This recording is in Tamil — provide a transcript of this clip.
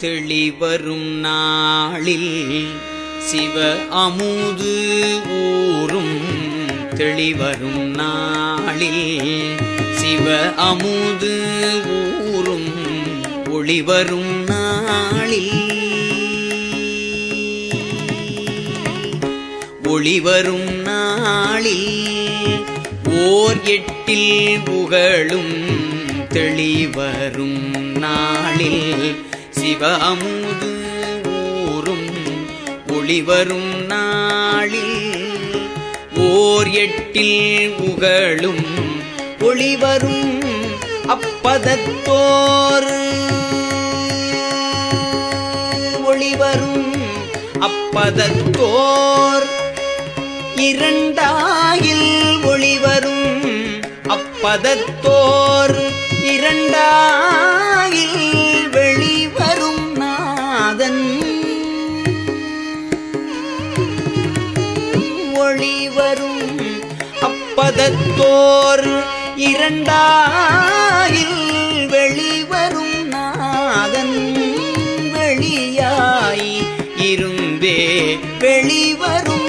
தெளிவரும் நாளில் சிவ அமுது ஊரும். தெளிவரும் நாளில் சிவ அமுது ஊரும். ஒளிவரும் நாளில் ஒளிவரும் நாளில் ஓர் எட்டில் புகழும். தெளிவரும் நாளில் சிவ அமுது ஊரும் ஒளிவரும் நாளில். ஓர் எட்டில் புகழும் ஒளிவரும் அப்பதத்தோர் ஒளிவரும் அப்பதத்தோர் இரண்டாயில் ஒளிவரும் அப்பதத்தோர் இரண்டா மொழி வரும். அப்பதத்தோர் இரண்டாயில் வெளிவரும் நாதன் வெளியாய் இருந்தே வெளிவரும்